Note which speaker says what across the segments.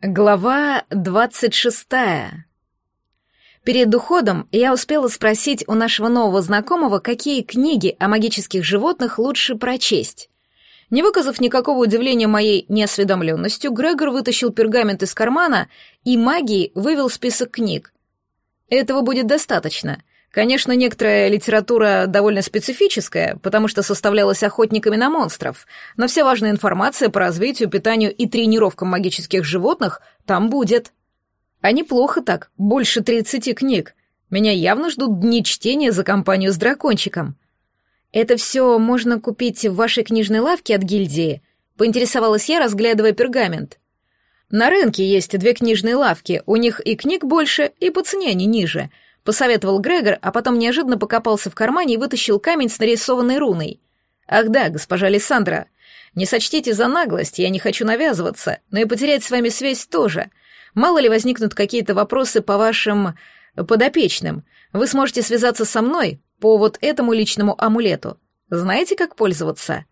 Speaker 1: Глава двадцать шестая. Перед уходом я успела спросить у нашего нового знакомого, какие книги о магических животных лучше прочесть. Не выказав никакого удивления моей неосведомленностью, Грегор вытащил пергамент из кармана и магией вывел список книг. Этого будет достаточно, Конечно, некоторая литература довольно специфическая, потому что составлялась охотниками на монстров, но вся важная информация по развитию, питанию и тренировкам магических животных там будет. А неплохо так, больше 30 книг. Меня явно ждут дни чтения за компанию с дракончиком. Это все можно купить в вашей книжной лавке от гильдии, поинтересовалась я, разглядывая пергамент. На рынке есть две книжные лавки, у них и книг больше, и по цене они ниже — посоветовал Грегор, а потом неожиданно покопался в кармане и вытащил камень с нарисованной руной. «Ах да, госпожа Александра, не сочтите за наглость, я не хочу навязываться, но и потерять с вами связь тоже. Мало ли возникнут какие-то вопросы по вашим... подопечным. Вы сможете связаться со мной по вот этому личному амулету. Знаете, как пользоваться?»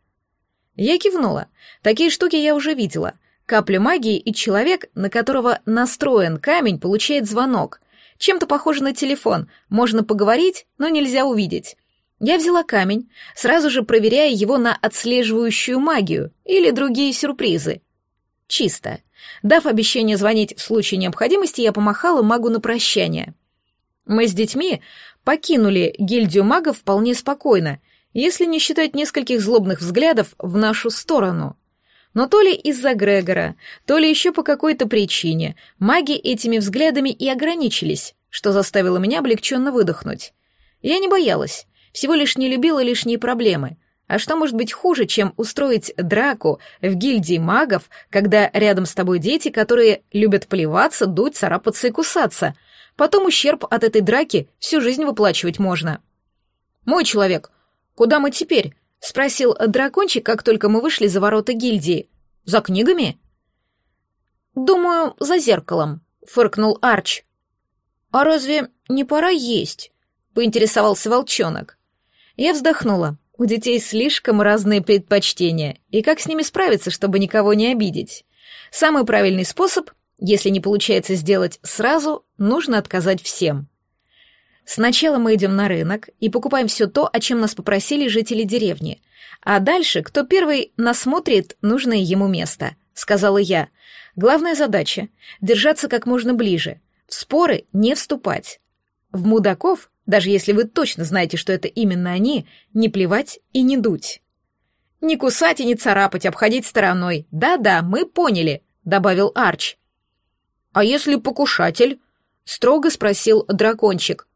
Speaker 1: Я кивнула. Такие штуки я уже видела. Каплю магии, и человек, на которого настроен камень, получает звонок — чем-то похоже на телефон, можно поговорить, но нельзя увидеть. Я взяла камень, сразу же проверяя его на отслеживающую магию или другие сюрпризы. Чисто. Дав обещание звонить в случае необходимости, я помахала магу на прощание. Мы с детьми покинули гильдию магов вполне спокойно, если не считать нескольких злобных взглядов в нашу сторону. Но то ли из-за Грегора, то ли еще по какой-то причине маги этими взглядами и ограничились, что заставило меня облегченно выдохнуть. Я не боялась, всего лишь не любила лишние проблемы. А что может быть хуже, чем устроить драку в гильдии магов, когда рядом с тобой дети, которые любят плеваться, дуть, царапаться и кусаться? Потом ущерб от этой драки всю жизнь выплачивать можно. «Мой человек, куда мы теперь?» Спросил дракончик, как только мы вышли за ворота гильдии. «За книгами?» «Думаю, за зеркалом», — фыркнул Арч. «А разве не пора есть?» — поинтересовался волчонок. Я вздохнула. У детей слишком разные предпочтения, и как с ними справиться, чтобы никого не обидеть? Самый правильный способ, если не получается сделать сразу, нужно отказать всем. Сначала мы идем на рынок и покупаем все то, о чем нас попросили жители деревни. А дальше, кто первый насмотрит нужное ему место, сказала я. Главная задача — держаться как можно ближе, в споры не вступать. В мудаков, даже если вы точно знаете, что это именно они, не плевать и не дуть. «Не кусать и не царапать, обходить стороной. Да-да, мы поняли», — добавил Арч. «А если покушатель?» — строго спросил дракончик.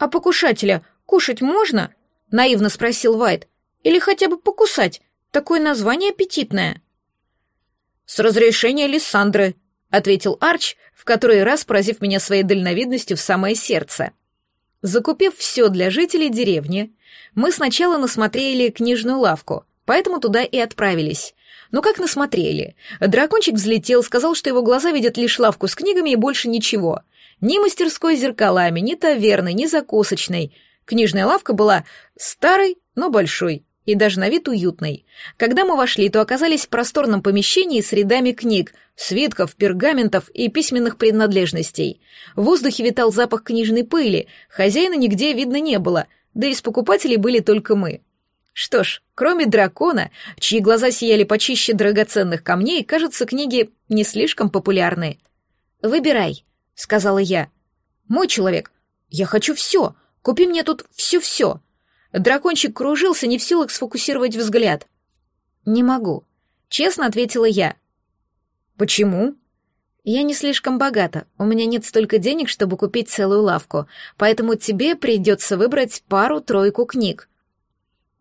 Speaker 1: «А покушателя кушать можно?» — наивно спросил Вайт. «Или хотя бы покусать? Такое название аппетитное». «С разрешения Лиссандры», — ответил Арч, в который раз поразив меня своей дальновидностью в самое сердце. Закупив все для жителей деревни, мы сначала насмотрели книжную лавку, поэтому туда и отправились. Но как насмотрели? Дракончик взлетел, сказал, что его глаза видят лишь лавку с книгами и больше ничего. Ни мастерской с зеркалами, ни таверны, ни закусочной. Книжная лавка была старой, но большой, и даже на вид уютной. Когда мы вошли, то оказались в просторном помещении с рядами книг, свитков, пергаментов и письменных принадлежностей. В воздухе витал запах книжной пыли, хозяина нигде видно не было, да и с покупателей были только мы. Что ж, кроме дракона, чьи глаза сияли почище драгоценных камней, кажется, книги не слишком популярны. «Выбирай», — сказала я. «Мой человек, я хочу все. Купи мне тут все-все». Дракончик кружился, не в силах сфокусировать взгляд. «Не могу», — честно ответила я. «Почему?» «Я не слишком богата, у меня нет столько денег, чтобы купить целую лавку, поэтому тебе придется выбрать пару-тройку книг».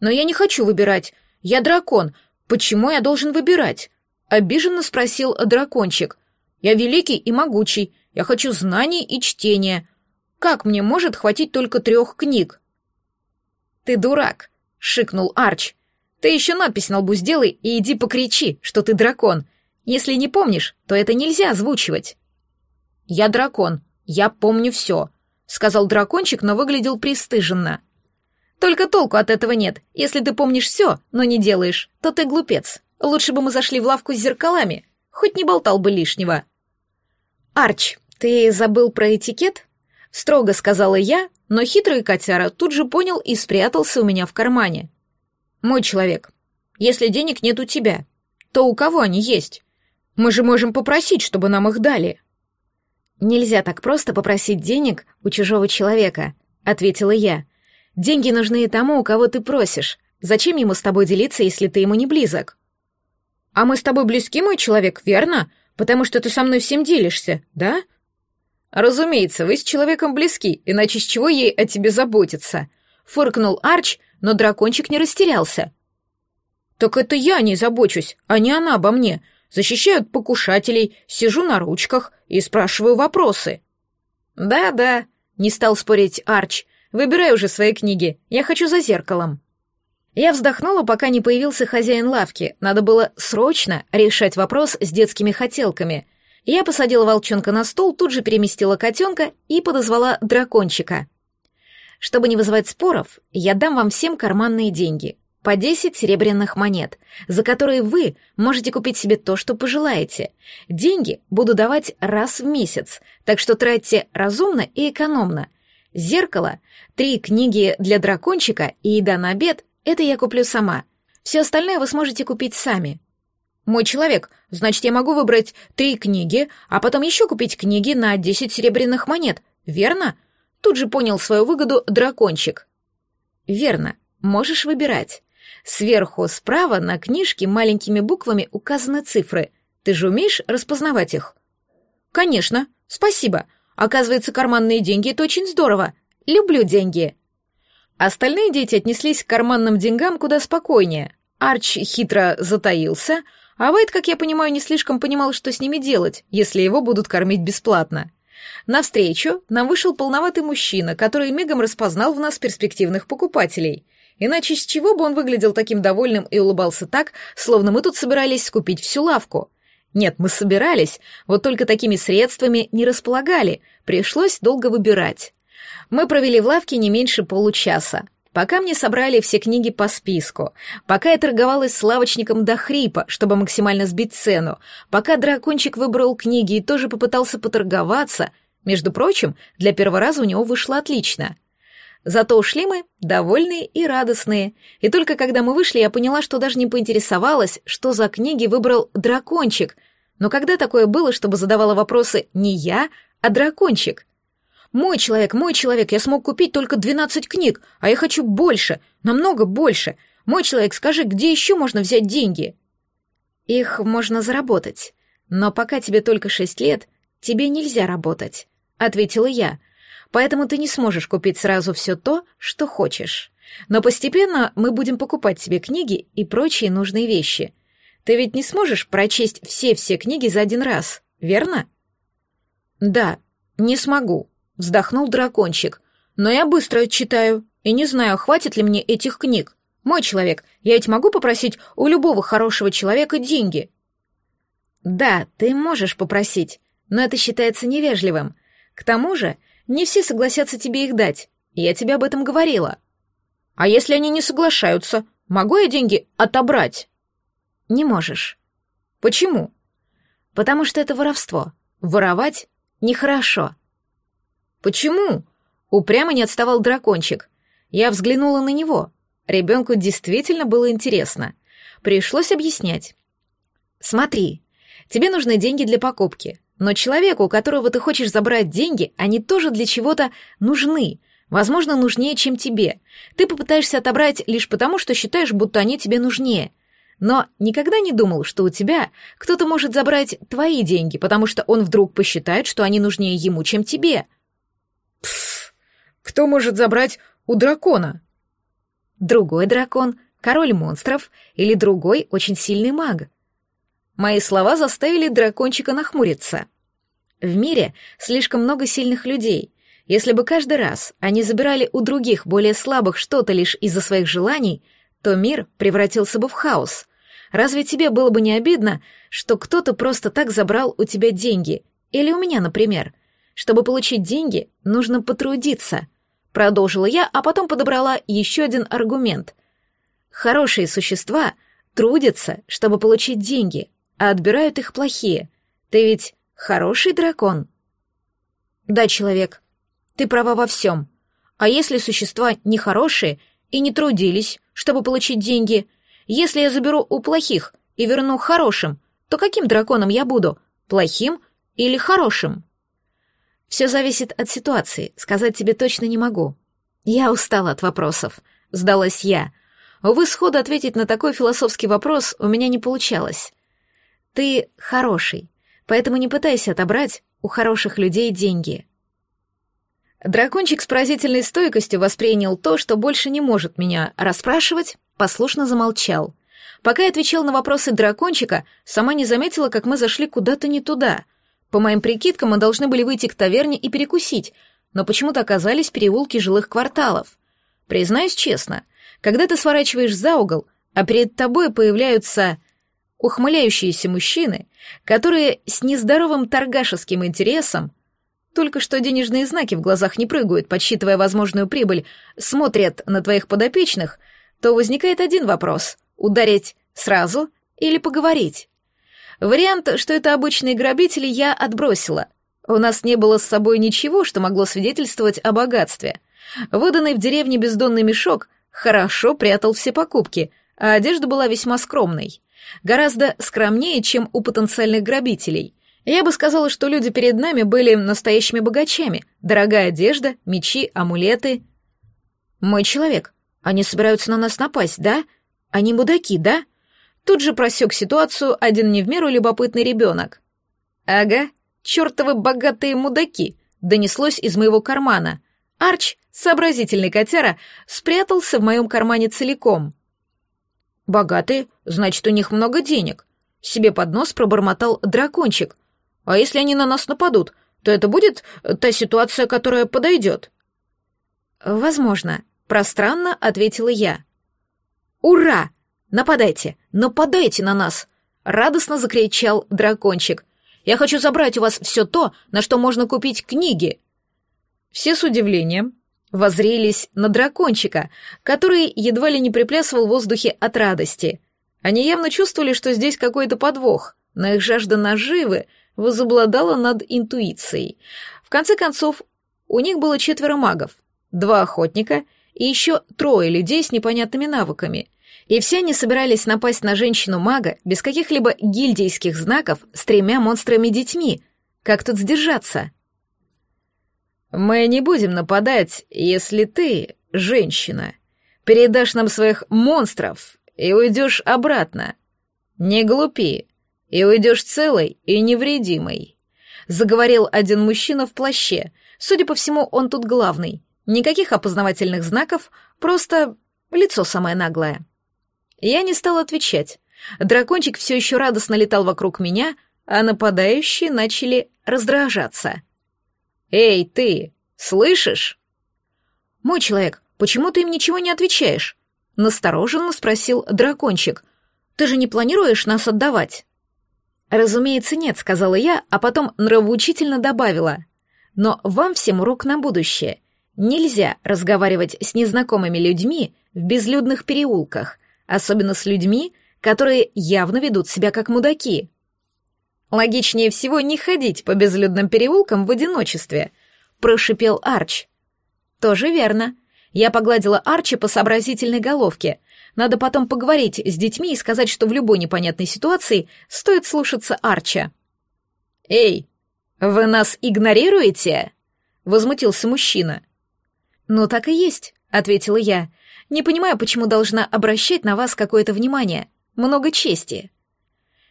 Speaker 1: «Но я не хочу выбирать. Я дракон. Почему я должен выбирать?» — обиженно спросил дракончик. «Я великий и могучий. Я хочу знаний и чтения. Как мне может хватить только трех книг?» «Ты дурак», — шикнул Арч. «Ты еще надпись на лбу сделай и иди покричи, что ты дракон. Если не помнишь, то это нельзя озвучивать». «Я дракон, я помню все», — сказал дракончик, но выглядел пристыженно. «Только толку от этого нет. Если ты помнишь все, но не делаешь, то ты глупец. Лучше бы мы зашли в лавку с зеркалами, хоть не болтал бы лишнего». «Арч, ты забыл про этикет?» — строго сказала я, но хитрый котяра тут же понял и спрятался у меня в кармане. «Мой человек, если денег нет у тебя, то у кого они есть? Мы же можем попросить, чтобы нам их дали». «Нельзя так просто попросить денег у чужого человека», — ответила я. «Деньги нужны тому, у кого ты просишь. Зачем ему с тобой делиться, если ты ему не близок?» «А мы с тобой близки, мой человек, верно?» потому что ты со мной всем делишься, да?» «Разумеется, вы с человеком близки, иначе с чего ей о тебе заботиться?» — фыркнул Арч, но дракончик не растерялся. «Так это я не забочусь, а не она обо мне. Защищаю от покушателей, сижу на ручках и спрашиваю вопросы». «Да-да», — не стал спорить Арч, — «выбирай уже свои книги, я хочу за зеркалом». Я вздохнула, пока не появился хозяин лавки. Надо было срочно решать вопрос с детскими хотелками. Я посадила волчонка на стол, тут же переместила котенка и подозвала дракончика. Чтобы не вызывать споров, я дам вам всем карманные деньги. По 10 серебряных монет, за которые вы можете купить себе то, что пожелаете. Деньги буду давать раз в месяц, так что тратьте разумно и экономно. Зеркало, три книги для дракончика и еда на обед это я куплю сама. Все остальное вы сможете купить сами. Мой человек, значит, я могу выбрать три книги, а потом еще купить книги на десять серебряных монет, верно? Тут же понял свою выгоду дракончик. Верно, можешь выбирать. Сверху справа на книжке маленькими буквами указаны цифры. Ты же умеешь распознавать их? Конечно, спасибо. Оказывается, карманные деньги — это очень здорово. Люблю деньги. Остальные дети отнеслись к карманным деньгам куда спокойнее. Арч хитро затаился, а Вайт, как я понимаю, не слишком понимал, что с ними делать, если его будут кормить бесплатно. Навстречу нам вышел полноватый мужчина, который мигом распознал в нас перспективных покупателей. Иначе с чего бы он выглядел таким довольным и улыбался так, словно мы тут собирались скупить всю лавку? Нет, мы собирались, вот только такими средствами не располагали, пришлось долго выбирать. Мы провели в лавке не меньше получаса, пока мне собрали все книги по списку, пока я торговалась с лавочником до хрипа, чтобы максимально сбить цену, пока дракончик выбрал книги и тоже попытался поторговаться. Между прочим, для первого раза у него вышло отлично. Зато ушли мы довольные и радостные. И только когда мы вышли, я поняла, что даже не поинтересовалась, что за книги выбрал дракончик. Но когда такое было, чтобы задавала вопросы не я, а дракончик? Мой человек, мой человек, я смог купить только 12 книг, а я хочу больше, намного больше. Мой человек, скажи, где еще можно взять деньги? Их можно заработать. Но пока тебе только шесть лет, тебе нельзя работать, ответила я. Поэтому ты не сможешь купить сразу все то, что хочешь. Но постепенно мы будем покупать тебе книги и прочие нужные вещи. Ты ведь не сможешь прочесть все-все книги за один раз, верно? вздохнул дракончик. Но я быстро читаю и не знаю, хватит ли мне этих книг. Мой человек, я ведь могу попросить у любого хорошего человека деньги. Да, ты можешь попросить, но это считается невежливым. К тому же, не все согласятся тебе их дать. Я тебе об этом говорила. А если они не соглашаются, могу я деньги отобрать? Не можешь. Почему? Потому что это воровство. Воровать нехорошо. Почему? Упрямо не отставал дракончик. Я взглянула на него. Ребенку действительно было интересно. Пришлось объяснять. Смотри, тебе нужны деньги для покупки, но человеку, у которого ты хочешь забрать деньги, они тоже для чего-то нужны. Возможно, нужнее, чем тебе. Ты попытаешься отобрать лишь потому, что считаешь, будто они тебе нужнее. Но никогда не думал, что у тебя кто-то может забрать твои деньги, потому что он вдруг посчитает, что они нужнее ему, чем тебе. — Пф, кто может забрать у дракона? Другой дракон, король монстров или другой очень сильный маг. Мои слова заставили дракончика нахмуриться. В мире слишком много сильных людей. Если бы каждый раз они забирали у других более слабых что-то лишь из-за своих желаний, то мир превратился бы в хаос. Разве тебе было бы не обидно, что кто-то просто так забрал у тебя деньги? Или у меня, например? Чтобы получить деньги, нужно потрудиться. Продолжила я, а потом подобрала еще один аргумент. Хорошие существа трудятся, чтобы получить деньги, а отбирают их плохие. Ты ведь хороший дракон. Да, человек, ты права во всем. А если существа не хорошие и не трудились, чтобы получить деньги, если я заберу у плохих и верну хорошим, то каким драконом я буду, плохим или хорошим?» Все зависит от ситуации, сказать тебе точно не могу. Я устала от вопросов, сдалась я. Увы, сходу ответить на такой философский вопрос у меня не получалось. Ты хороший, поэтому не пытайся отобрать у хороших людей деньги. Дракончик с поразительной стойкостью воспринял то, что больше не может меня расспрашивать, послушно замолчал. Пока я отвечал на вопросы дракончика, сама не заметила, как мы зашли куда-то не туда. По моим прикидкам, мы должны были выйти к таверне и перекусить, но почему-то оказались переулки жилых кварталов. Признаюсь честно, когда ты сворачиваешь за угол, а перед тобой появляются ухмыляющиеся мужчины, которые с нездоровым торгашеским интересом только что денежные знаки в глазах не прыгают, подсчитывая возможную прибыль, смотрят на твоих подопечных, то возникает один вопрос — ударить сразу или поговорить? Вариант, что это обычные грабители, я отбросила. У нас не было с собой ничего, что могло свидетельствовать о богатстве. Выданный в деревне бездонный мешок хорошо прятал все покупки, а одежда была весьма скромной. Гораздо скромнее, чем у потенциальных грабителей. Я бы сказала, что люди перед нами были настоящими богачами. Дорогая одежда, мечи, амулеты. «Мой человек, они собираются на нас напасть, да? Они мудаки, да?» тут же просек ситуацию один не в меру любопытный ребенок. «Ага, чертовы богатые мудаки!» — донеслось из моего кармана. Арч, сообразительный котяра, спрятался в моем кармане целиком. «Богатые? Значит, у них много денег!» — себе под нос пробормотал дракончик. «А если они на нас нападут, то это будет э, та ситуация, которая подойдет?» «Возможно», — пространно ответила я. «Ура!» «Нападайте! Нападайте на нас!» — радостно закричал дракончик. «Я хочу забрать у вас все то, на что можно купить книги!» Все с удивлением возрелись на дракончика, который едва ли не приплясывал в воздухе от радости. Они явно чувствовали, что здесь какой-то подвох, но их жажда наживы возобладала над интуицией. В конце концов, у них было четверо магов, два охотника и еще трое людей с непонятными навыками — и все они собирались напасть на женщину-мага без каких-либо гильдейских знаков с тремя монстрами-детьми. Как тут сдержаться? «Мы не будем нападать, если ты, женщина, передашь нам своих монстров и уйдешь обратно. Не глупи, и уйдешь целой и невредимой», — заговорил один мужчина в плаще. Судя по всему, он тут главный. Никаких опознавательных знаков, просто лицо самое наглое. Я не стал отвечать. Дракончик все еще радостно летал вокруг меня, а нападающие начали раздражаться. «Эй, ты, слышишь?» «Мой человек, почему ты им ничего не отвечаешь?» — настороженно спросил дракончик. «Ты же не планируешь нас отдавать?» «Разумеется, нет», — сказала я, а потом нравоучительно добавила. «Но вам всем урок на будущее. Нельзя разговаривать с незнакомыми людьми в безлюдных переулках особенно с людьми, которые явно ведут себя как мудаки. «Логичнее всего не ходить по безлюдным переулкам в одиночестве», — прошипел Арч. «Тоже верно. Я погладила Арчи по сообразительной головке. Надо потом поговорить с детьми и сказать, что в любой непонятной ситуации стоит слушаться Арча». «Эй, вы нас игнорируете?» — возмутился мужчина. «Ну, так и есть», — ответила я. Не понимаю, почему должна обращать на вас какое-то внимание. Много чести.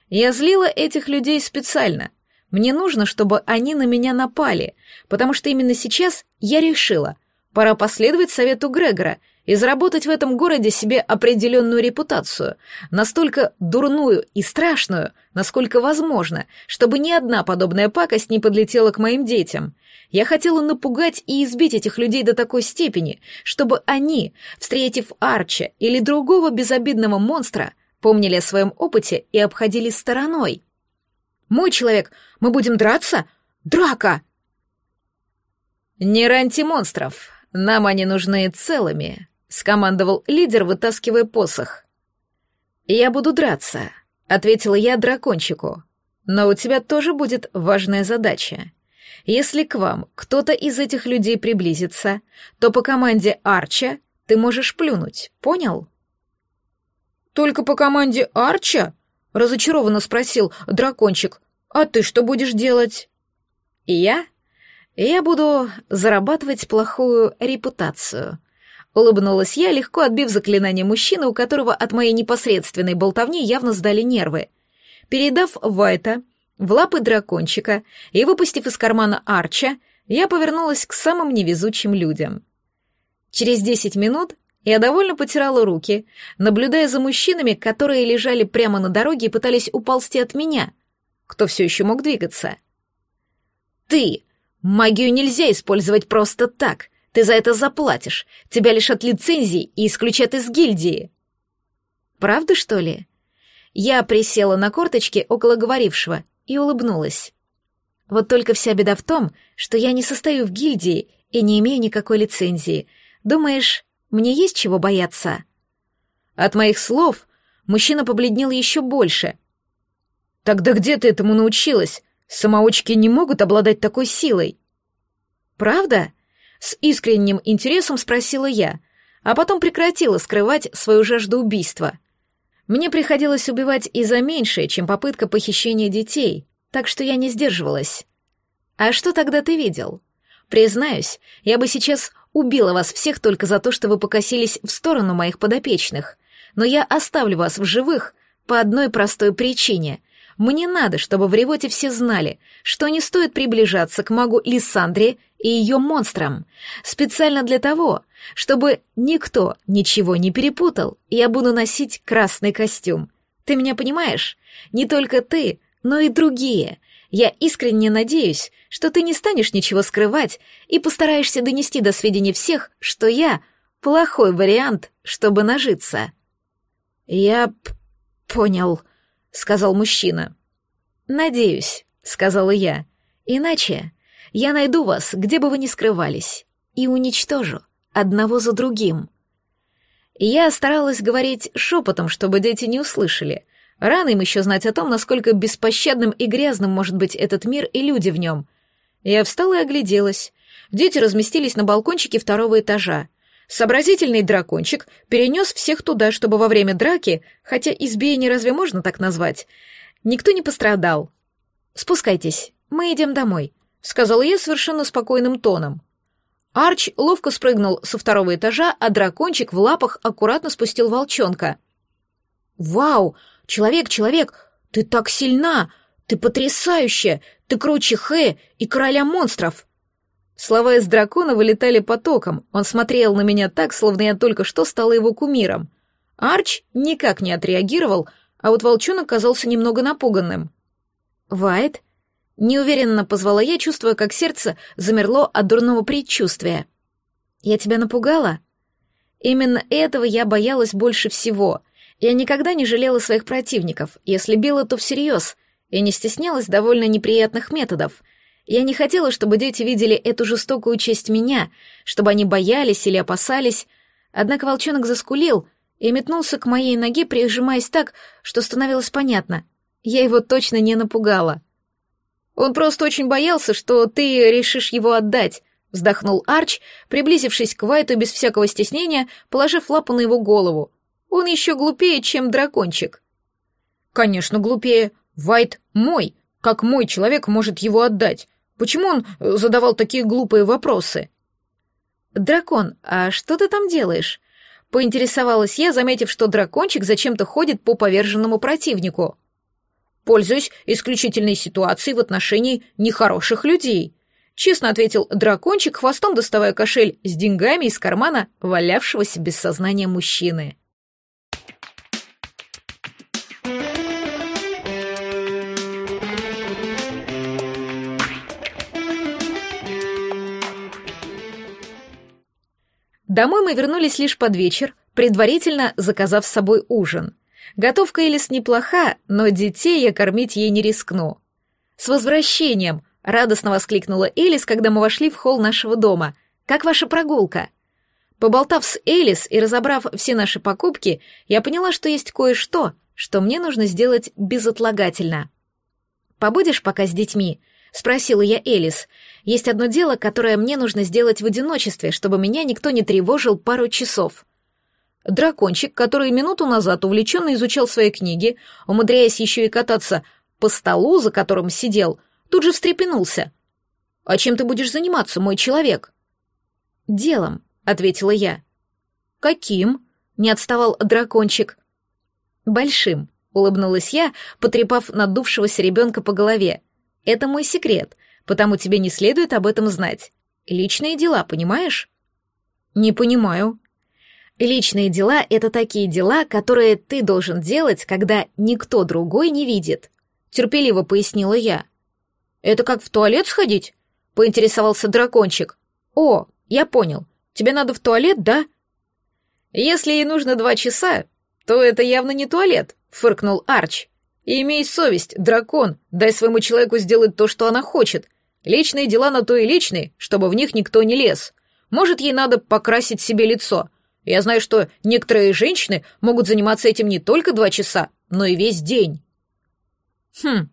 Speaker 1: Я злила этих людей специально. Мне нужно, чтобы они на меня напали, потому что именно сейчас я решила, пора последовать совету Грегора — и заработать в этом городе себе определенную репутацию, настолько дурную и страшную, насколько возможно, чтобы ни одна подобная пакость не подлетела к моим детям. Я хотела напугать и избить этих людей до такой степени, чтобы они, встретив Арча или другого безобидного монстра, помнили о своем опыте и обходили стороной. «Мой человек, мы будем драться? Драка!» «Не раньте монстров, нам они нужны целыми», — скомандовал лидер, вытаскивая посох. «Я буду драться», — ответила я дракончику. «Но у тебя тоже будет важная задача. Если к вам кто-то из этих людей приблизится, то по команде Арча ты можешь плюнуть, понял?» «Только по команде Арча?» — разочарованно спросил дракончик. «А ты что будешь делать?» «Я? Я буду зарабатывать плохую репутацию», Улыбнулась я, легко отбив заклинание мужчины, у которого от моей непосредственной болтовни явно сдали нервы. Передав Вайта в лапы дракончика и выпустив из кармана Арча, я повернулась к самым невезучим людям. Через десять минут я довольно потирала руки, наблюдая за мужчинами, которые лежали прямо на дороге и пытались уползти от меня. Кто все еще мог двигаться? «Ты! Магию нельзя использовать просто так!» Ты за это заплатишь. Тебя лишат лицензии и исключат из гильдии. Правда, что ли? Я присела на корточки около говорившего и улыбнулась. Вот только вся беда в том, что я не состою в гильдии и не имею никакой лицензии. Думаешь, мне есть чего бояться? От моих слов мужчина побледнел еще больше. Тогда где ты этому научилась? Самоучки не могут обладать такой силой. Правда? С искренним интересом спросила я, а потом прекратила скрывать свою жажду убийства. Мне приходилось убивать и за меньшее, чем попытка похищения детей, так что я не сдерживалась. «А что тогда ты видел?» «Признаюсь, я бы сейчас убила вас всех только за то, что вы покосились в сторону моих подопечных, но я оставлю вас в живых по одной простой причине. Мне надо, чтобы в Ревоте все знали, что не стоит приближаться к магу Лиссандре и ее монстром, специально для того, чтобы никто ничего не перепутал, я буду носить красный костюм. Ты меня понимаешь? Не только ты, но и другие. Я искренне надеюсь, что ты не станешь ничего скрывать и постараешься донести до сведения всех, что я — плохой вариант, чтобы нажиться». «Я понял», — сказал мужчина. «Надеюсь», — сказала я. «Иначе я найду вас, где бы вы ни скрывались, и уничтожу одного за другим. Я старалась говорить шепотом, чтобы дети не услышали. Рано им еще знать о том, насколько беспощадным и грязным может быть этот мир и люди в нем. Я встала и огляделась. Дети разместились на балкончике второго этажа. Сообразительный дракончик перенес всех туда, чтобы во время драки, хотя избиение разве можно так назвать, никто не пострадал. «Спускайтесь, мы идем домой», сказала я совершенно спокойным тоном. Арч ловко спрыгнул со второго этажа, а дракончик в лапах аккуратно спустил волчонка. «Вау! Человек, человек! Ты так сильна! Ты потрясающая! Ты круче Хэ и короля монстров!» Слова из дракона вылетали потоком. Он смотрел на меня так, словно я только что стала его кумиром. Арч никак не отреагировал, а вот волчонок казался немного напуганным. «Вайт, Неуверенно позвала я, чувствуя, как сердце замерло от дурного предчувствия. «Я тебя напугала?» Именно этого я боялась больше всего. Я никогда не жалела своих противников, если била, то всерьез, и не стеснялась довольно неприятных методов. Я не хотела, чтобы дети видели эту жестокую честь меня, чтобы они боялись или опасались. Однако волчонок заскулил и метнулся к моей ноге, прижимаясь так, что становилось понятно. Я его точно не напугала. Он просто очень боялся, что ты решишь его отдать, вздохнул Арч, приблизившись к Вайту без всякого стеснения, положив лапу на его голову. Он еще глупее, чем дракончик. Конечно, глупее. Вайт мой. Как мой человек может его отдать? Почему он э, задавал такие глупые вопросы? Дракон, а что ты там делаешь? Поинтересовалась я, заметив, что дракончик зачем-то ходит по поверженному противнику. Пользуюсь исключительной ситуацией в отношении нехороших людей. Честно ответил дракончик, хвостом доставая кошель с деньгами из кармана валявшегося без сознания мужчины. Домой мы вернулись лишь под вечер, предварительно заказав с собой ужин. Готовка Элис неплоха, но детей я кормить ей не рискну. «С возвращением!» — радостно воскликнула Элис, когда мы вошли в холл нашего дома. «Как ваша прогулка?» Поболтав с Элис и разобрав все наши покупки, я поняла, что есть кое-что, что мне нужно сделать безотлагательно. «Побудешь пока с детьми?» — спросила я Элис. «Есть одно дело, которое мне нужно сделать в одиночестве, чтобы меня никто не тревожил пару часов». Дракончик, который минуту назад увлеченно изучал свои книги, умудряясь еще и кататься по столу, за которым сидел, тут же встрепенулся. «А чем ты будешь заниматься, мой человек?» «Делом», — ответила я. «Каким?» — не отставал дракончик. «Большим», — улыбнулась я, потрепав надувшегося ребенка по голове. «Это мой секрет, потому тебе не следует об этом знать. Личные дела, понимаешь?» «Не понимаю», Личные дела — это такие дела, которые ты должен делать, когда никто другой не видит», — терпеливо пояснила я. «Это как в туалет сходить?» — поинтересовался дракончик. «О, я понял. Тебе надо в туалет, да?» «Если ей нужно два часа, то это явно не туалет», — фыркнул Арч. «И имей совесть, дракон, дай своему человеку сделать то, что она хочет. Личные дела на то и личные, чтобы в них никто не лез. Может, ей надо покрасить себе лицо» Я знаю, что некоторые женщины могут заниматься этим не только два часа, но и весь день. Хм,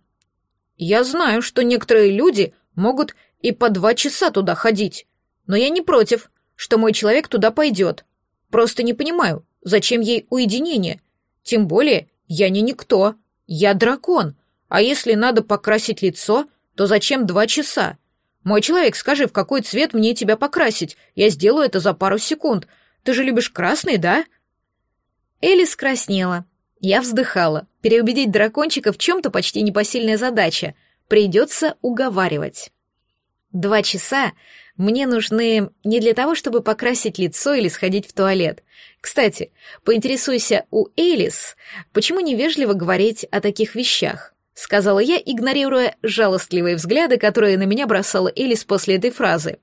Speaker 1: я знаю, что некоторые люди могут и по два часа туда ходить, но я не против, что мой человек туда пойдет. Просто не понимаю, зачем ей уединение. Тем более, я не никто, я дракон, а если надо покрасить лицо, то зачем два часа? Мой человек, скажи, в какой цвет мне тебя покрасить? Я сделаю это за пару секунд — ты же любишь красный, да?» Элис краснела. Я вздыхала. Переубедить дракончика в чем-то почти непосильная задача. Придется уговаривать. Два часа мне нужны не для того, чтобы покрасить лицо или сходить в туалет. Кстати, поинтересуйся у Элис, почему невежливо говорить о таких вещах, сказала я, игнорируя жалостливые взгляды, которые на меня бросала Элис после этой фразы.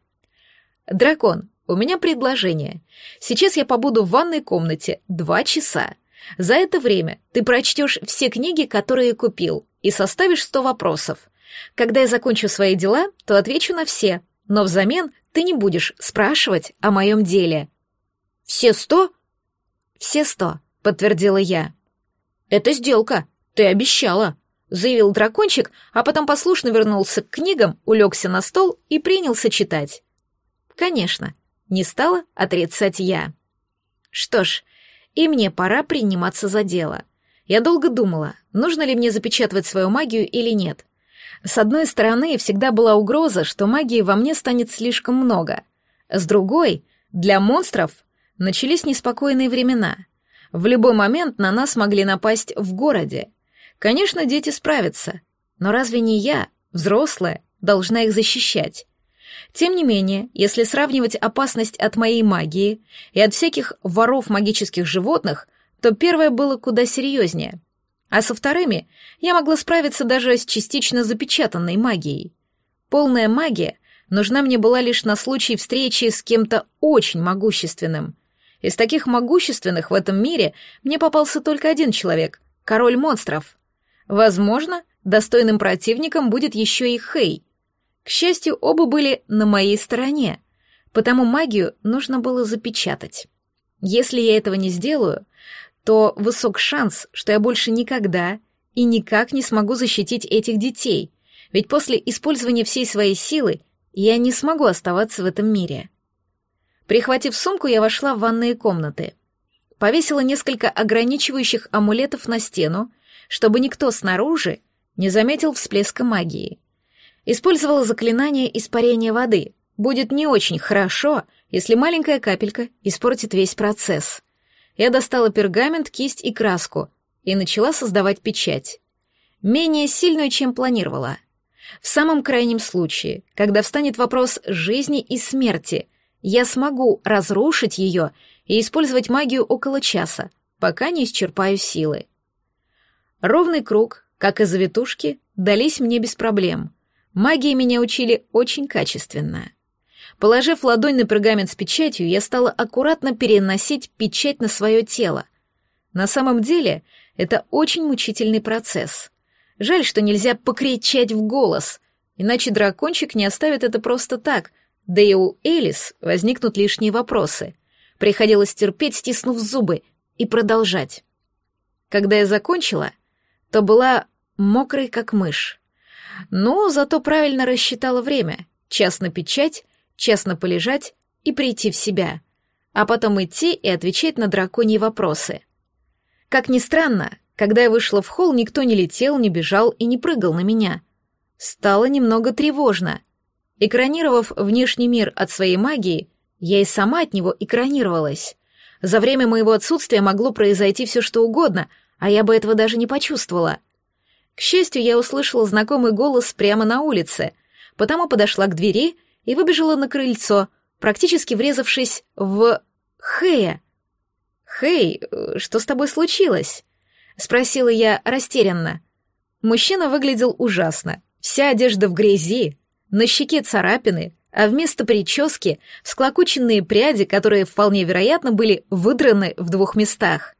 Speaker 1: Дракон, у меня предложение. Сейчас я побуду в ванной комнате два часа. За это время ты прочтешь все книги, которые купил, и составишь сто вопросов. Когда я закончу свои дела, то отвечу на все, но взамен ты не будешь спрашивать о моем деле». «Все сто?» «Все сто», — подтвердила я. «Это сделка. Ты обещала», — заявил дракончик, а потом послушно вернулся к книгам, улегся на стол и принялся читать. «Конечно», не стала отрицать я. Что ж, и мне пора приниматься за дело. Я долго думала, нужно ли мне запечатывать свою магию или нет. С одной стороны, всегда была угроза, что магии во мне станет слишком много. С другой, для монстров начались неспокойные времена. В любой момент на нас могли напасть в городе. Конечно, дети справятся, но разве не я, взрослая, должна их защищать? Тем не менее, если сравнивать опасность от моей магии и от всяких воров магических животных, то первое было куда серьезнее. А со вторыми я могла справиться даже с частично запечатанной магией. Полная магия нужна мне была лишь на случай встречи с кем-то очень могущественным. Из таких могущественных в этом мире мне попался только один человек — король монстров. Возможно, достойным противником будет еще и Хей — К счастью, оба были на моей стороне, потому магию нужно было запечатать. Если я этого не сделаю, то высок шанс, что я больше никогда и никак не смогу защитить этих детей, ведь после использования всей своей силы я не смогу оставаться в этом мире. Прихватив сумку, я вошла в ванные комнаты. Повесила несколько ограничивающих амулетов на стену, чтобы никто снаружи не заметил всплеска магии. Использовала заклинание испарения воды. Будет не очень хорошо, если маленькая капелька испортит весь процесс. Я достала пергамент, кисть и краску и начала создавать печать. Менее сильную, чем планировала. В самом крайнем случае, когда встанет вопрос жизни и смерти, я смогу разрушить ее и использовать магию около часа, пока не исчерпаю силы. Ровный круг, как и завитушки, дались мне без проблем. Магии меня учили очень качественно. Положив ладонь на пергамент с печатью, я стала аккуратно переносить печать на свое тело. На самом деле, это очень мучительный процесс. Жаль, что нельзя покричать в голос, иначе дракончик не оставит это просто так, да и у Элис возникнут лишние вопросы. Приходилось терпеть, стиснув зубы, и продолжать. Когда я закончила, то была мокрой, как мышь. Ну, зато правильно рассчитала время. честно печать, честно полежать и прийти в себя. А потом идти и отвечать на драконьи вопросы. Как ни странно, когда я вышла в холл, никто не летел, не бежал и не прыгал на меня. Стало немного тревожно. Экранировав внешний мир от своей магии, я и сама от него экранировалась. За время моего отсутствия могло произойти все что угодно, а я бы этого даже не почувствовала — к счастью, я услышала знакомый голос прямо на улице, потому подошла к двери и выбежала на крыльцо, практически врезавшись в... Хэя. «Хэй, что с тобой случилось?» — спросила я растерянно. Мужчина выглядел ужасно. Вся одежда в грязи, на щеке царапины, а вместо прически — всклокоченные пряди, которые вполне вероятно были выдраны в двух местах.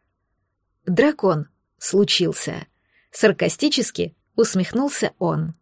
Speaker 1: Дракон случился. Саркастически усмехнулся он.